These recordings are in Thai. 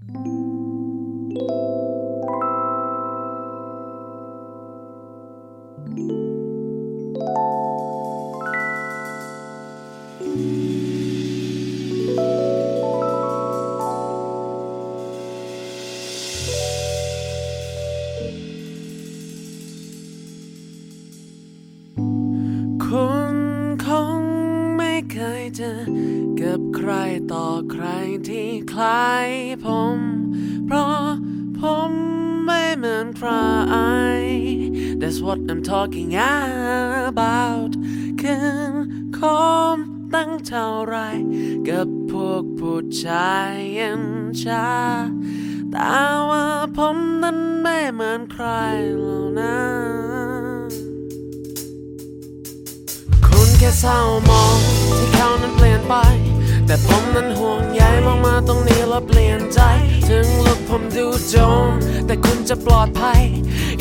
คุณ เจอกับใครต่อใครที่คล้ายผม เพราะผมไม่เหมือนใคร That's what I'm talking about คือผมตั้งเท่าไร กับพวกผู้ชายยันชาแต่ว่าผมนั้นไม่เหมือนใครเหล่านั้นคุณแค่เศร้ามอง ไป แต่ผมนั้นห่วงใยมองมาตรงนี้แล้วเปลี่ยนใจ ถึงลุกผมดูโจม แต่คุณจะปลอดภัย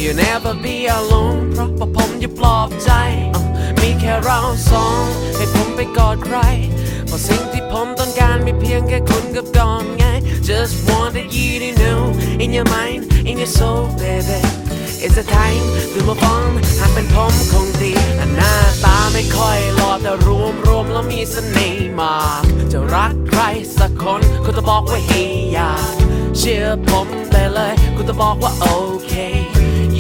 You never be alone เพราะว่าผมอยู่ปลอบใจ มีแค่เราสอง ให้ผมไปกอดใครเพราะสิ่งที่ผมต้องการมีเพียงแค่คุณกับกอนไง Just wanted you to know in your mind in your soul baby It's a time to move on หากเป็นผมคงดีอันหน้าตาไม่ค่อยหล่อแต่รวมรวมแล้วมีเสน่ห์มาก จะรักใครสักคนคุณจะบอกว่าให้อยากเชื่อผมได้เลยคุณจะบอกว่าโอเค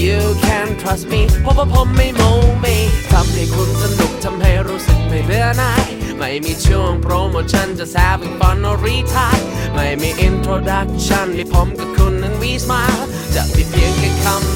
You can trust me เพราะว่าผมไม่โมเมทำให้คุณสนุกทำให้รู้สึกไม่เบื่อหน่ายไม่มีช่วงโปรโมชั่นจะแซบเป็นฟอนอรีทายไม่มี introduction มีผมกับคุณนั้นวีสมาจะมีเพียงแค่คำ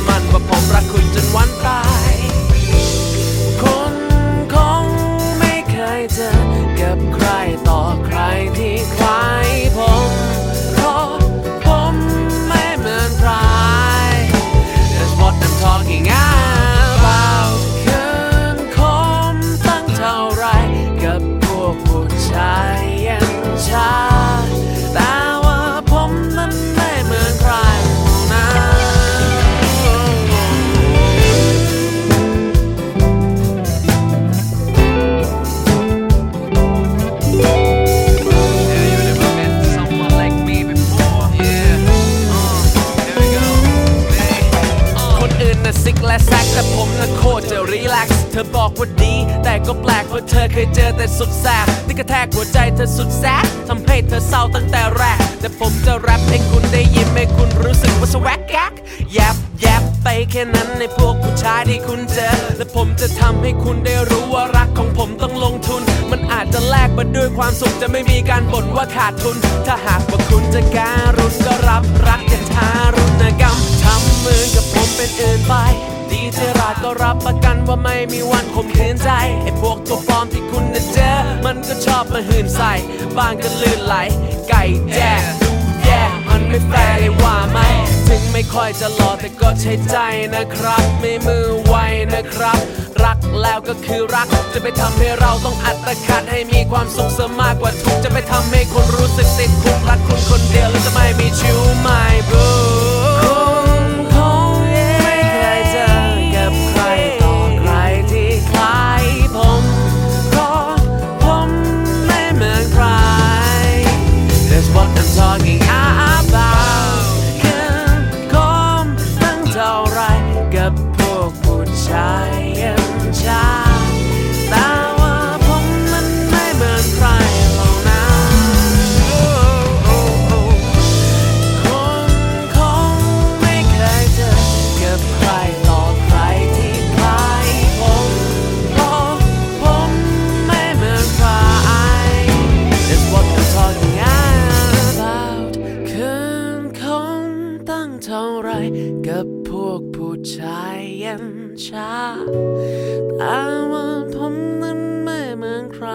แต่ผมน่ะโคตรจะรีแลกซ์เธอบอกว่าดี แต่ก็แปลกเพราะเธอเคยเจอแต่สุดแสบที่กระแทกหัวใจเธอสุดแซกทำให้เธอเศร้าตั้งแต่แรก แต่ผมจะแรปให้คุณได้ยิ้มให้คุณรู้สึกว่าสวักกักแยบแยบไปแค่นั้นในพวกผู้ชายที่คุณเจอ และผมจะทำให้คุณได้รู้ว่ารักของผมต้องลงทุน มันอาจจะแลกมาด้วยความสุขจะไม่มีการบ่นว่าขาดทุน ถ้าหากว่าคุณจะการุณก็รับรักอย่าทารุณกรรมทำมือกับผมเป็นอื่นไป ก็รับประกันว่าไม่มีวันข่มขืนใจไอ้พวกตัวปลอมที่คุณน่ะเจอ มันก็ชอบมาหื่นใส่บ้างก็ลื่นไหล ไก่แจ้ดูแย่มันไม่แฟร์เลยว่าไหมถึงไม่ค่อยจะหล่อแต่ก็ใช้ใจนะครับ ไม่มือไวนะครับ รักแล้วก็คือรัก จะไปทำให้เราต้องอัตคัดให้มีความสุขเสมากกว่าทุกจะไปทำให้คนรู้สึกติดคุกรักคุณคนเดียวแล้วจะไม่มีชิวไม่บู วกผู้ชายยันชาแต่ว่าผมนั้นไม่เหมือนใคร